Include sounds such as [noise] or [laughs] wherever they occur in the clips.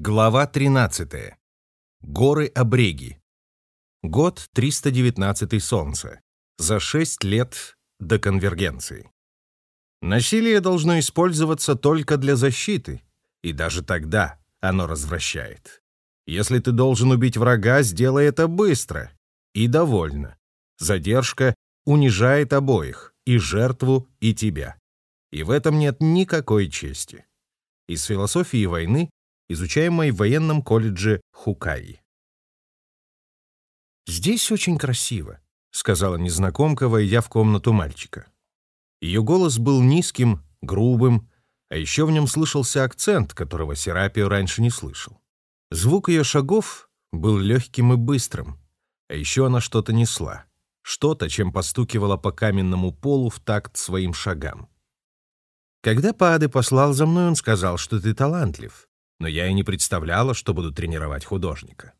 Глава 13. Горы Обреги. Год 319 Солнца. За 6 лет до конвергенции. Насилие должно использоваться только для защиты, и даже тогда оно развращает. Если ты должен убить врага, сделай это быстро и довольно. Задержка унижает обоих, и жертву, и тебя. И в этом нет никакой чести. Из философии войны изучаемой в военном колледже Хукай. «Здесь очень красиво», — сказала незнакомка, войдя в комнату мальчика. Ее голос был низким, грубым, а еще в нем слышался акцент, которого Серапио раньше не слышал. Звук ее шагов был легким и быстрым, а еще она что-то несла, что-то, чем постукивала по каменному полу в такт своим шагам. Когда Пааде послал за мной, он сказал, что ты талантлив, но я и не представляла, что буду тренировать художника.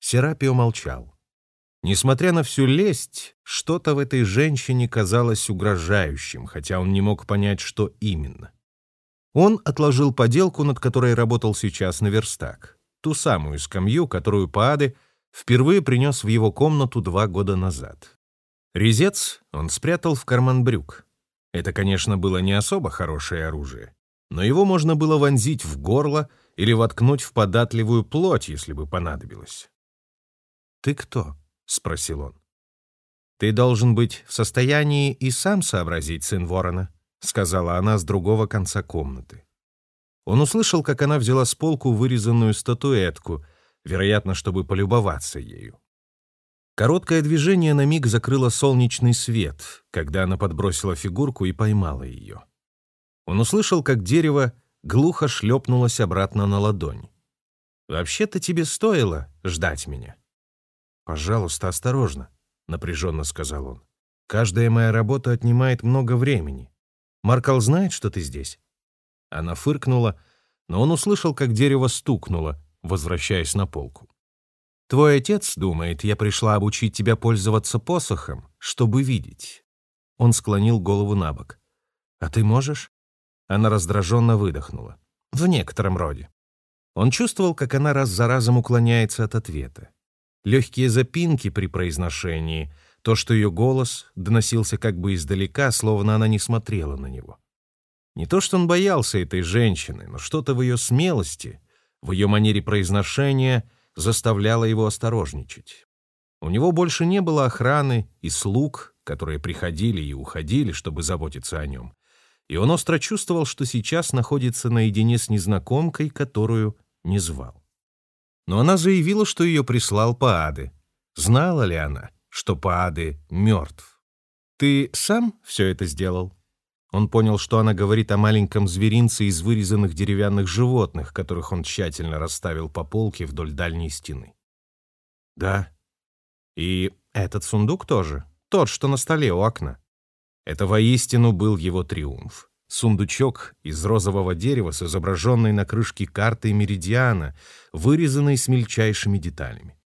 Серапио молчал. Несмотря на всю лесть, что-то в этой женщине казалось угрожающим, хотя он не мог понять, что именно. Он отложил поделку, над которой работал сейчас на верстак, ту самую скамью, которую Пааде впервые принес в его комнату два года назад. Резец он спрятал в карман брюк. Это, конечно, было не особо хорошее оружие, но его можно было вонзить в горло или воткнуть в податливую плоть, если бы понадобилось. «Ты кто?» — спросил он. «Ты должен быть в состоянии и сам сообразить, сын ворона», — сказала она с другого конца комнаты. Он услышал, как она взяла с полку вырезанную статуэтку, вероятно, чтобы полюбоваться ею. Короткое движение на миг закрыло солнечный свет, когда она подбросила фигурку и поймала ее. Он услышал, как дерево глухо шлепнулась обратно на ладонь. «Вообще-то тебе стоило ждать меня». «Пожалуйста, осторожно», — напряженно сказал он. «Каждая моя работа отнимает много времени. Маркал знает, что ты здесь?» Она фыркнула, но он услышал, как дерево стукнуло, возвращаясь на полку. «Твой отец думает, я пришла обучить тебя пользоваться посохом, чтобы видеть». Он склонил голову на бок. «А ты можешь?» Она раздраженно выдохнула. В некотором роде. Он чувствовал, как она раз за разом уклоняется от ответа. Легкие запинки при произношении, то, что ее голос доносился как бы издалека, словно она не смотрела на него. Не то, что он боялся этой женщины, но что-то в ее смелости, в ее манере произношения заставляло его осторожничать. У него больше не было охраны и слуг, которые приходили и уходили, чтобы заботиться о нем и он остро чувствовал, что сейчас находится наедине с незнакомкой, которую не звал. Но она заявила, что ее прислал Пааде. Знала ли она, что Пааде мертв? «Ты сам все это сделал?» Он понял, что она говорит о маленьком зверинце из вырезанных деревянных животных, которых он тщательно расставил по полке вдоль дальней стены. «Да. И этот сундук тоже, тот, что на столе у окна. Это воистину был его триумф. Сундучок из розового дерева с изображенной на крышке картой меридиана, вырезанной с мельчайшими деталями.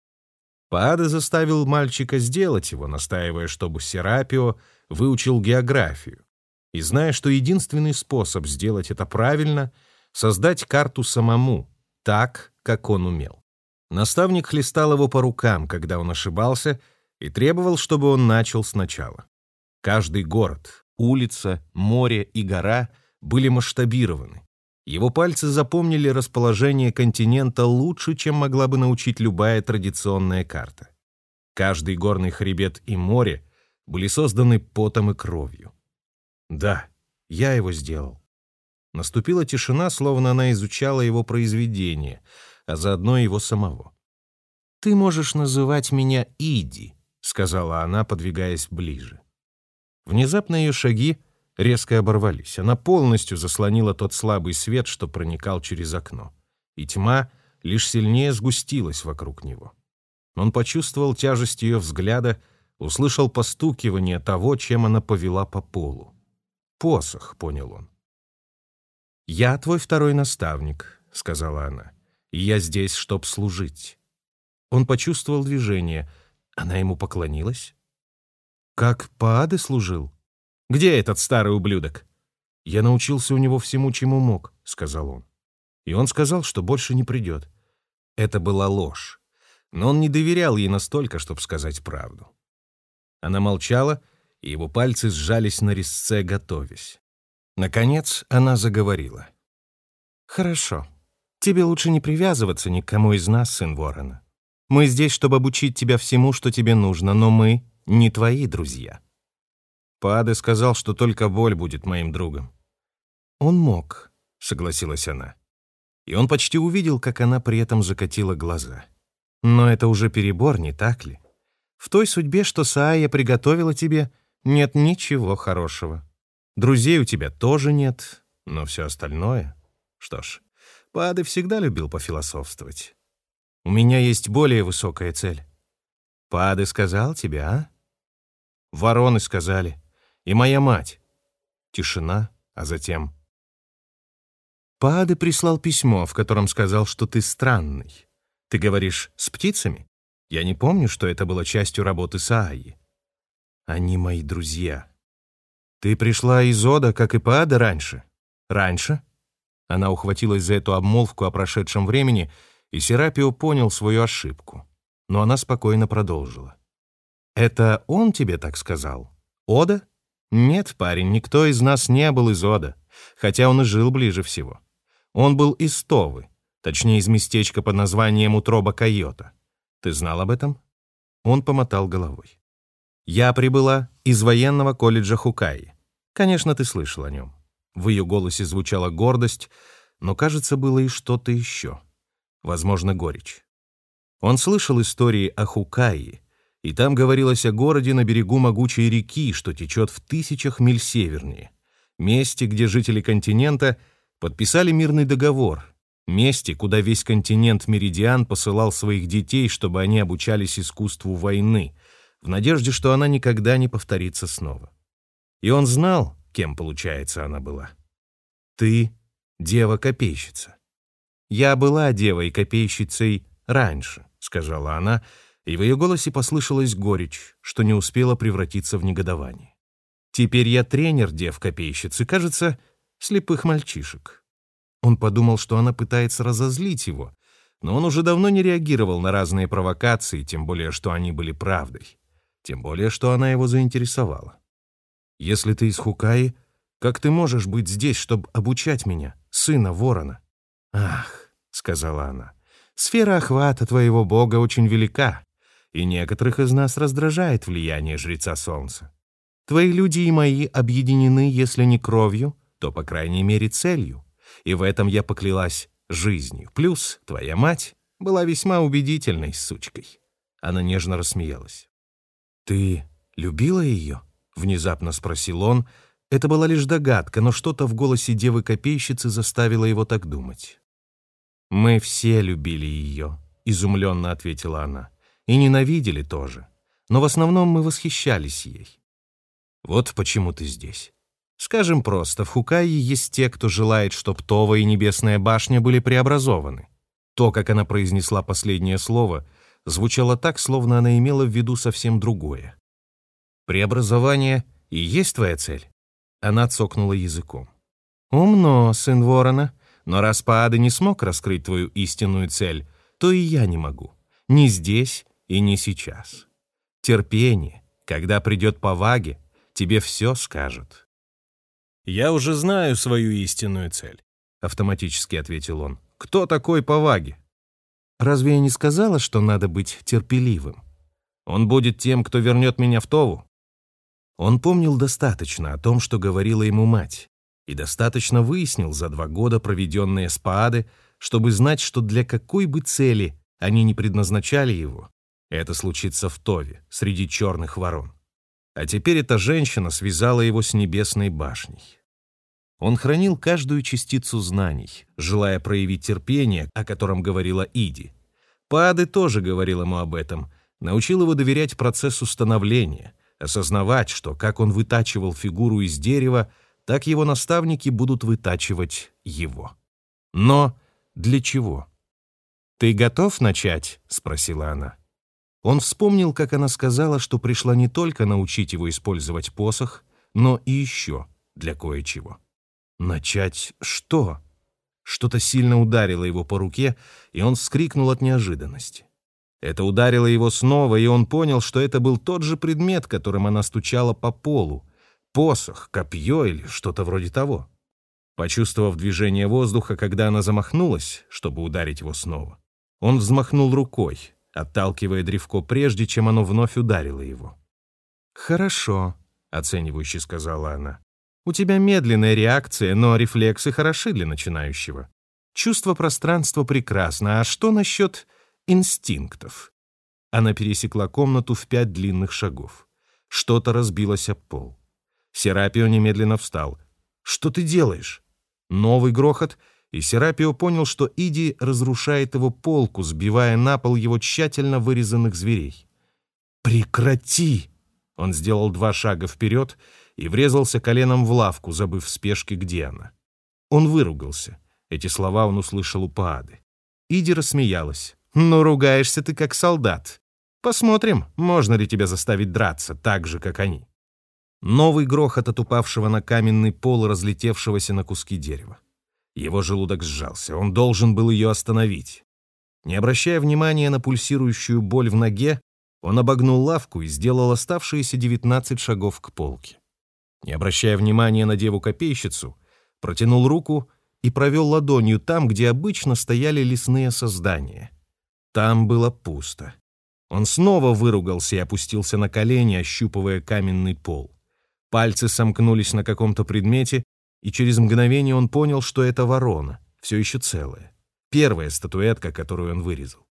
Паада заставил мальчика сделать его, настаивая, чтобы Серапио выучил географию. И зная, что единственный способ сделать это правильно — создать карту самому, так, как он умел. Наставник хлестал его по рукам, когда он ошибался, и требовал, чтобы он начал сначала. Каждый город, улица, море и гора были масштабированы. Его пальцы запомнили расположение континента лучше, чем могла бы научить любая традиционная карта. Каждый горный хребет и море были созданы потом и кровью. Да, я его сделал. Наступила тишина, словно она изучала его произведение, а заодно его самого. «Ты можешь называть меня Иди», — сказала она, подвигаясь ближе. Внезапно ее шаги резко оборвались. Она полностью заслонила тот слабый свет, что проникал через окно. И тьма лишь сильнее сгустилась вокруг него. Он почувствовал тяжесть ее взгляда, услышал постукивание того, чем она повела по полу. «Посох», — понял он. «Я твой второй наставник», — сказала она, — «и я здесь, чтоб служить». Он почувствовал движение. Она ему поклонилась? Как Пааде служил? Где этот старый ублюдок? Я научился у него всему, чему мог, сказал он. И он сказал, что больше не придет. Это была ложь. Но он не доверял ей настолько, чтобы сказать правду. Она молчала, и его пальцы сжались на резце, готовясь. Наконец она заговорила. «Хорошо. Тебе лучше не привязываться ни к кому из нас, сын Ворона. Мы здесь, чтобы обучить тебя всему, что тебе нужно, но мы не твои друзья». Пааде сказал, что только боль будет моим другом. «Он мог», — согласилась она. И он почти увидел, как она при этом закатила глаза. «Но это уже перебор, не так ли? В той судьбе, что Саая приготовила тебе, нет ничего хорошего. Друзей у тебя тоже нет, но все остальное... Что ж, Пааде всегда любил пофилософствовать. У меня есть более высокая цель. Пааде сказал тебе, а? Вороны сказали. И моя мать. Тишина, а затем... Пааде прислал письмо, в котором сказал, что ты странный. Ты говоришь, с птицами? Я не помню, что это было частью работы Сааи. Они мои друзья. Ты пришла из Ода, как и Паада раньше? Раньше? Она ухватилась за эту обмолвку о прошедшем времени, и Серапио понял свою ошибку. Но она спокойно продолжила. «Это он тебе так сказал? Ода? Нет, парень, никто из нас не был из Ода, хотя он и жил ближе всего. Он был из Товы, точнее, из местечка под названием Утроба Койота. Ты знал об этом?» Он помотал головой. «Я прибыла из военного колледжа Хукаи. Конечно, ты слышал о нем. В ее голосе звучала гордость, но, кажется, было и что-то еще. Возможно, горечь. Он слышал истории о Хукаи, и там говорилось о городе на берегу могучей реки, что течет в тысячах миль севернее, месте, где жители континента подписали мирный договор, месте, куда весь континент Меридиан посылал своих детей, чтобы они обучались искусству войны, в надежде, что она никогда не повторится снова. И он знал, кем, получается, она была. Ты — дева-копейщица. Я была девой-копейщицей раньше, сказала она, и в ее голосе послышалась горечь, что не успела превратиться в негодование. Теперь я тренер дев-копейщицы, кажется, слепых мальчишек. Он подумал, что она пытается разозлить его, но он уже давно не реагировал на разные провокации, тем более, что они были правдой. Тем более, что она его заинтересовала. Если ты из Хукаи, как ты можешь быть здесь, чтобы обучать меня, сына ворона? Ах, сказала она, сфера охвата твоего бога очень велика, и некоторых из нас раздражает влияние жреца солнца. Твои люди и мои объединены, если не кровью, то, по крайней мере, целью. И в этом я поклялась жизнью. Плюс твоя мать была весьма убедительной сучкой. Она нежно рассмеялась. «Ты любила ее?» — внезапно спросил он. Это была лишь догадка, но что-то в голосе девы-копейщицы заставило его так думать. «Мы все любили ее», — изумленно ответила она. «И ненавидели тоже. Но в основном мы восхищались ей. Вот почему ты здесь. Скажем просто, в Хукае есть те, кто желает, чтоб Това и Небесная башня были преобразованы. То, как она произнесла последнее слово, звучало так, словно она имела в виду совсем другое. Преобразование и есть твоя цель?» Она цокнула языком. «Умно, сын ворона, но раз Паада не смог раскрыть твою истинную цель, то и я не могу. Ни здесь и не сейчас. Терпение, когда придет поваги, тебе все скажут». «Я уже знаю свою истинную цель», — автоматически ответил он. «Кто такой поваги?» «Разве я не сказала, что надо быть терпеливым? Он будет тем, кто вернет меня в Тову. Он помнил достаточно о том, что говорила ему мать, и достаточно выяснил за два года, проведенные с Паады, чтобы знать, что для какой бы цели они не предназначали его, это случится в Тове, среди черных ворон. А теперь эта женщина связала его с небесной башней. Он хранил каждую частицу знаний, желая проявить терпение, о котором говорила Иди. Паады тоже говорил ему об этом, научил его доверять процессу становления, осознавать, что как он вытачивал фигуру из дерева, так его наставники будут вытачивать его. Но для чего? «Ты готов начать?» — спросила она. Он вспомнил, как она сказала, что пришла не только научить его использовать посох, но и еще для кое-чего. Начать что? Что-то сильно ударило его по руке, и он вскрикнул от неожиданности. Это ударило его снова, и он понял, что это был тот же предмет, которым она стучала по полу. Посох, копье или что-то вроде того. Почувствовав движение воздуха, когда она замахнулась, чтобы ударить его снова, он взмахнул рукой, отталкивая древко прежде, чем оно вновь ударило его. «Хорошо», — оценивающе сказала она. «У тебя медленная реакция, но рефлексы хороши для начинающего. Чувство пространства прекрасно, а что насчет инстинктов?» Она пересекла комнату в пять длинных шагов. Что-то разбилось об пол. Серапио немедленно встал. «Что ты делаешь?» Новый грохот, и Серапио понял, что Иди разрушает его полку, сбивая на пол его тщательно вырезанных зверей. «Прекрати!» Он сделал два шага вперед и врезался коленом в лавку, забыв в спешке, где она. Он выругался. Эти слова он услышал у Паады. Иди рассмеялась. «Ну, ругаешься ты как солдат. Посмотрим, можно ли тебя заставить драться так же, как они». Новый грохот от упавшего на каменный пол разлетевшегося на куски дерева. Его желудок сжался, он должен был ее остановить. Не обращая внимания на пульсирующую боль в ноге, он обогнул лавку и сделал оставшиеся 19 шагов к полке. Не обращая внимания на деву-копейщицу, протянул руку и провел ладонью там, где обычно стояли лесные создания. Там было пусто. Он снова выругался и опустился на колени, ощупывая каменный пол. Пальцы сомкнулись на каком-то предмете, и через мгновение он понял, что это ворона, все еще целая. Первая статуэтка, которую он вырезал.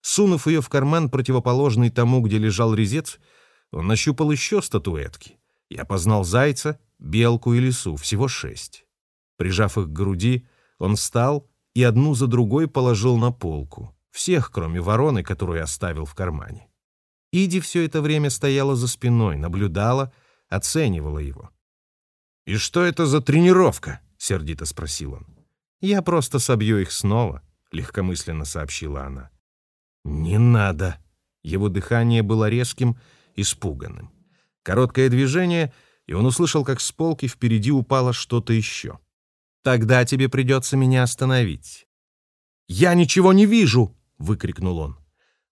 Сунув ее в карман, противоположный тому, где лежал резец, он нащупал еще статуэтки и опознал зайца, белку и лису, всего шесть. Прижав их к груди, он встал и одну за другой положил на полку, всех, кроме вороны, которую оставил в кармане. Иди все это время стояла за спиной, наблюдала, оценивала его. «И что это за тренировка?» — сердито спросил он. «Я просто собью их снова», — легкомысленно сообщила она. «Не надо!» Его дыхание было резким, испуганным. Короткое движение, и он услышал, как с полки впереди упало что-то еще. «Тогда тебе придется меня остановить». «Я ничего не вижу!» — выкрикнул он.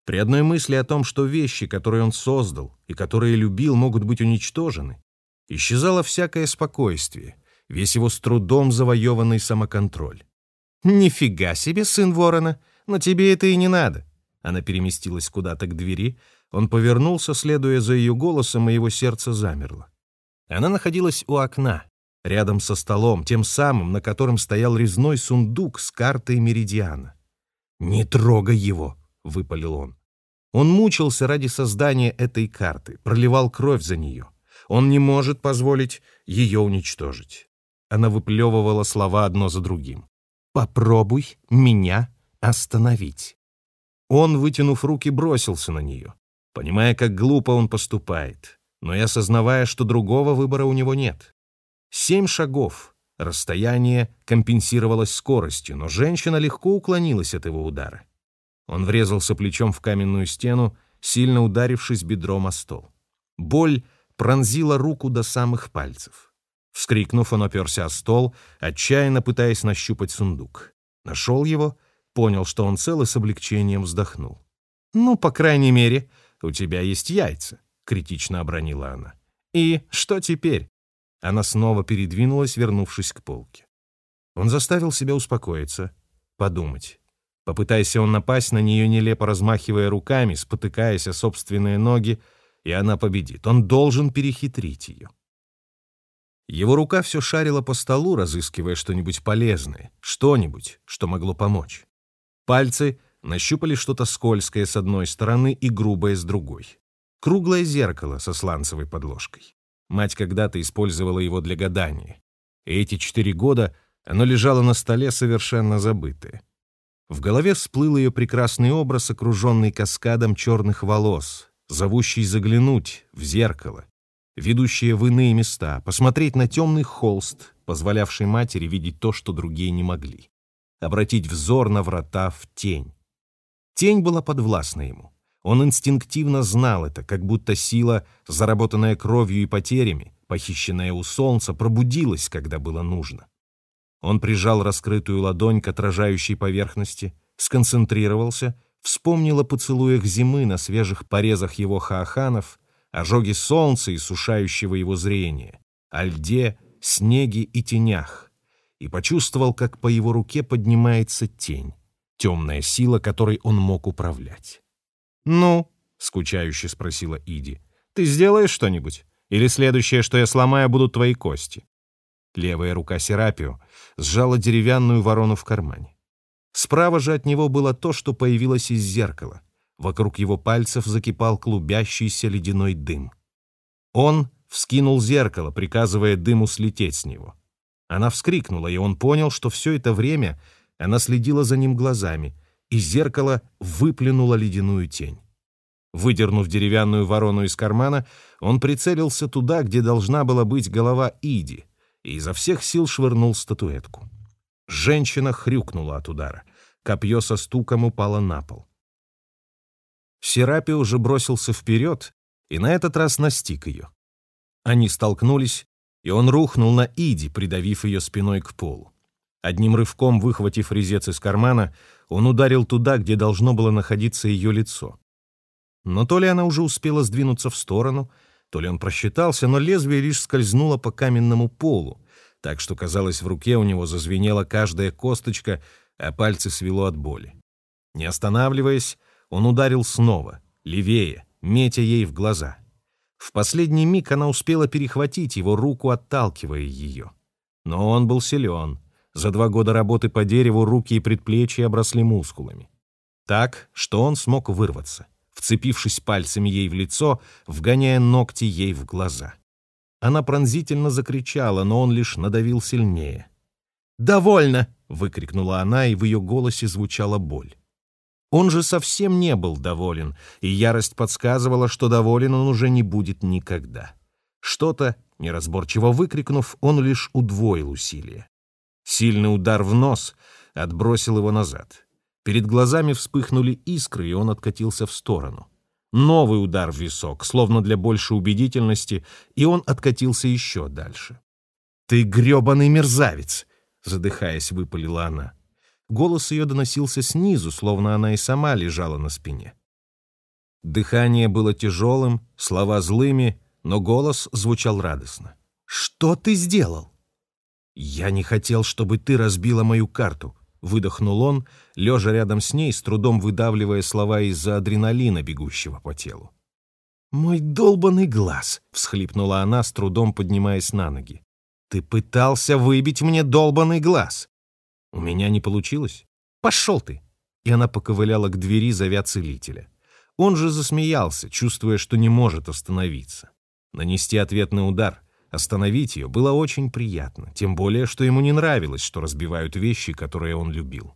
При одной мысли о том, что вещи, которые он создал и которые любил, могут быть уничтожены, исчезало всякое спокойствие, весь его с трудом завоеванный самоконтроль. «Нифига себе, сын ворона, но тебе это и не надо. Она переместилась куда-то к двери. Он повернулся, следуя за ее голосом, и его сердце замерло. Она находилась у окна, рядом со столом, тем самым, на котором стоял резной сундук с картой Меридиана. «Не трогай его!» — выпалил он. Он мучился ради создания этой карты, проливал кровь за нее. Он не может позволить ее уничтожить. Она выплевывала слова одно за другим. «Попробуй меня остановить». Он, вытянув руки, бросился на нее, понимая, как глупо он поступает, но и осознавая, что другого выбора у него нет. Семь шагов. Расстояние компенсировалось скоростью, но женщина легко уклонилась от его удара. Он врезался плечом в каменную стену, сильно ударившись бедром о стол. Боль пронзила руку до самых пальцев. Вскрикнув, он оперся о стол, отчаянно пытаясь нащупать сундук. Нашел его — понял, что он цел и с облегчением вздохнул. «Ну, по крайней мере, у тебя есть яйца», — критично обронила она. «И что теперь?» Она снова передвинулась, вернувшись к полке. Он заставил себя успокоиться, подумать. Попытайся он напасть на нее, нелепо размахивая руками, спотыкаясь о собственные ноги, и она победит. Он должен перехитрить ее. Его рука все шарила по столу, разыскивая что-нибудь полезное, что-нибудь, что могло помочь. Пальцы нащупали что-то скользкое с одной стороны и грубое с другой. Круглое зеркало со сланцевой подложкой. Мать когда-то использовала его для гадания. И эти четыре года оно лежало на столе совершенно забытое. В голове всплыл ее прекрасный образ, окруженный каскадом черных волос, зовущий заглянуть в зеркало, ведущее в иные места, посмотреть на темный холст, позволявший матери видеть то, что другие не могли обратить взор на врата в тень. Тень была подвластна ему. Он инстинктивно знал это, как будто сила, заработанная кровью и потерями, похищенная у солнца, пробудилась, когда было нужно. Он прижал раскрытую ладонь к отражающей поверхности, сконцентрировался, вспомнил о поцелуях зимы на свежих порезах его хааханов, ожоге солнца и сушающего его зрения, о льде, снеге и тенях, и почувствовал, как по его руке поднимается тень, темная сила, которой он мог управлять. «Ну?» — скучающе спросила Иди. «Ты сделаешь что-нибудь? Или следующее, что я сломаю, будут твои кости?» Левая рука Серапио сжала деревянную ворону в кармане. Справа же от него было то, что появилось из зеркала. Вокруг его пальцев закипал клубящийся ледяной дым. Он вскинул зеркало, приказывая дыму слететь с него. Она вскрикнула, и он понял, что все это время она следила за ним глазами, и зеркало выплюнуло ледяную тень. Выдернув деревянную ворону из кармана, он прицелился туда, где должна была быть голова Иди — и изо всех сил швырнул статуэтку. Женщина хрюкнула от удара. Копье со стуком упало на пол. Серапи уже бросился вперед и на этот раз настиг ее. Они столкнулись, и он рухнул на Иди, придавив ее спиной к полу. Одним рывком, выхватив резец из кармана, он ударил туда, где должно было находиться ее лицо. Но то ли она уже успела сдвинуться в сторону, то ли он просчитался, но лезвие лишь скользнуло по каменному полу, так что, казалось, в руке у него зазвенела каждая косточка, а пальцы свело от боли. Не останавливаясь, он ударил снова, левее, метя ей в глаза. В последний миг она успела перехватить его руку, отталкивая ее. Но он был силен. За два года работы по дереву руки и предплечья обросли мускулами. Так, что он смог вырваться вцепившись пальцами ей в лицо, вгоняя ногти ей в глаза. Она пронзительно закричала, но он лишь надавил сильнее. «Довольно!» — выкрикнула она, и в ее голосе звучала боль. Он же совсем не был доволен, и ярость подсказывала, что доволен он уже не будет никогда. Что-то, неразборчиво выкрикнув, он лишь удвоил усилие. Сильный удар в нос отбросил его назад. Перед глазами вспыхнули искры, и он откатился в сторону. Новый удар в висок, словно для большей убедительности, и он откатился еще дальше. «Ты гребаный мерзавец!» — задыхаясь, выпалила она. Голос ее доносился снизу, словно она и сама лежала на спине. Дыхание было тяжелым, слова злыми, но голос звучал радостно. «Что ты сделал?» «Я не хотел, чтобы ты разбила мою карту», выдохнул он, лежа рядом с ней, с трудом выдавливая слова из-за адреналина, бегущего по телу. «Мой долбанный глаз!» — всхлипнула она, с трудом поднимаясь на ноги. «Ты пытался выбить мне долбанный глаз!» «У меня не получилось. Пошел ты!» И она поковыляла к двери, зовя целителя. Он же засмеялся, чувствуя, что не может остановиться. Нанести ответный удар — Остановить ее было очень приятно, тем более, что ему не нравилось, что разбивают вещи, которые он любил.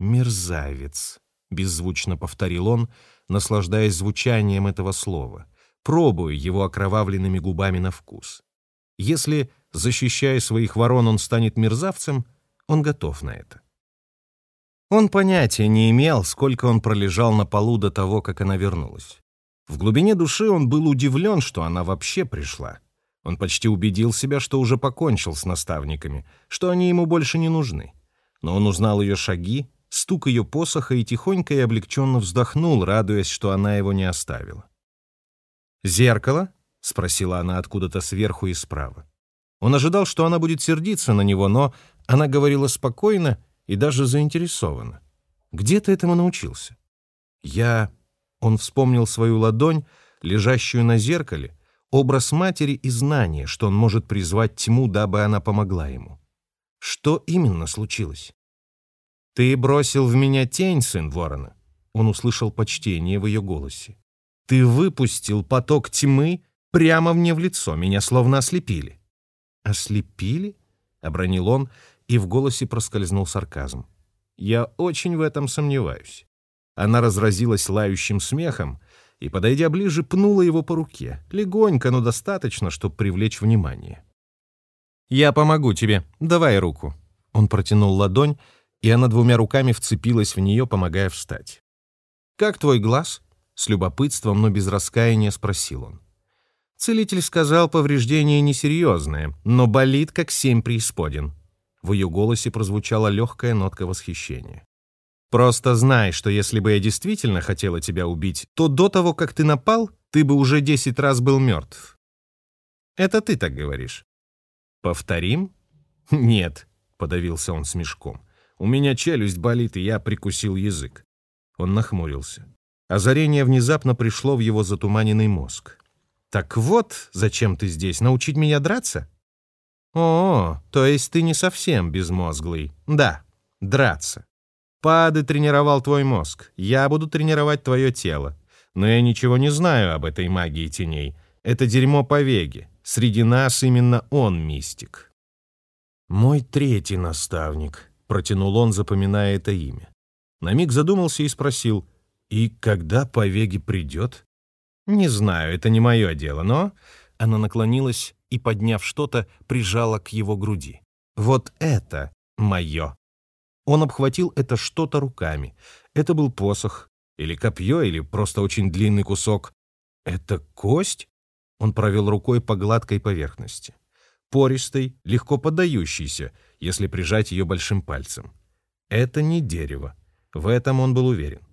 «Мерзавец», — беззвучно повторил он, наслаждаясь звучанием этого слова, пробуя его окровавленными губами на вкус. Если, защищая своих ворон, он станет мерзавцем, он готов на это. Он понятия не имел, сколько он пролежал на полу до того, как она вернулась. В глубине души он был удивлен, что она вообще пришла. Он почти убедил себя, что уже покончил с наставниками, что они ему больше не нужны. Но он узнал ее шаги, стук ее посоха и тихонько и облегченно вздохнул, радуясь, что она его не оставила. «Зеркало?» — спросила она откуда-то сверху и справа. Он ожидал, что она будет сердиться на него, но она говорила спокойно и даже заинтересованно. «Где ты этому научился?» «Я...» Он вспомнил свою ладонь, лежащую на зеркале, образ матери и знание, что он может призвать тьму, дабы она помогла ему. Что именно случилось? «Ты бросил в меня тень, сын ворона», — он услышал почтение в ее голосе. «Ты выпустил поток тьмы прямо мне в лицо, меня словно ослепили». «Ослепили?» — обронил он, и в голосе проскользнул сарказм. «Я очень в этом сомневаюсь». Она разразилась лающим смехом, и, подойдя ближе, пнула его по руке, легонько, но достаточно, чтобы привлечь внимание. «Я помогу тебе. Давай руку». Он протянул ладонь, и она двумя руками вцепилась в нее, помогая встать. «Как твой глаз?» — с любопытством, но без раскаяния спросил он. Целитель сказал, повреждение несерьезное, но болит, как семь преисподин. В ее голосе прозвучала легкая нотка восхищения. «Просто знай, что если бы я действительно хотела тебя убить, то до того, как ты напал, ты бы уже десять раз был мертв». «Это ты так говоришь». «Повторим?» [laughs] «Нет», — подавился он смешком. «У меня челюсть болит, и я прикусил язык». Он нахмурился. Озарение внезапно пришло в его затуманенный мозг. «Так вот, зачем ты здесь? Научить меня драться?» «О, то есть ты не совсем безмозглый. Да, драться. Пады тренировал твой мозг, я буду тренировать твое тело. Но я ничего не знаю об этой магии теней. Это дерьмо по веге. Среди нас именно он мистик». «Мой третий наставник», — протянул он, запоминая это имя. На миг задумался и спросил, «И когда Повеги придет?» «Не знаю, это не мое дело, но...» Она наклонилась и, подняв что-то, прижала к его груди. «Вот это мое!» Он обхватил это что-то руками. Это был посох, или копье, или просто очень длинный кусок. «Это кость?» Он провел рукой по гладкой поверхности. Пористой, легко поддающейся, если прижать ее большим пальцем. Это не дерево. В этом он был уверен.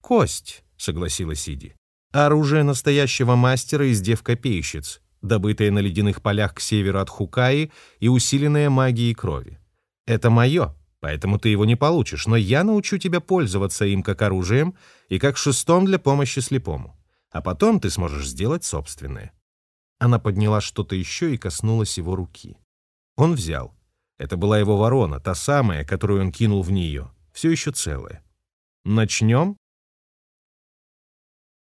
«Кость», — согласилась Сиди. «Оружие настоящего мастера из дев-копейщиц, добытое на ледяных полях к северу от Хукаи и усиленное магией крови. Это мое, поэтому ты его не получишь, но я научу тебя пользоваться им как оружием и как шестом для помощи слепому. А потом ты сможешь сделать собственное». Она подняла что-то еще и коснулась его руки. Он взял. Это была его ворона, та самая, которую он кинул в нее, все еще целая. «Начнем?»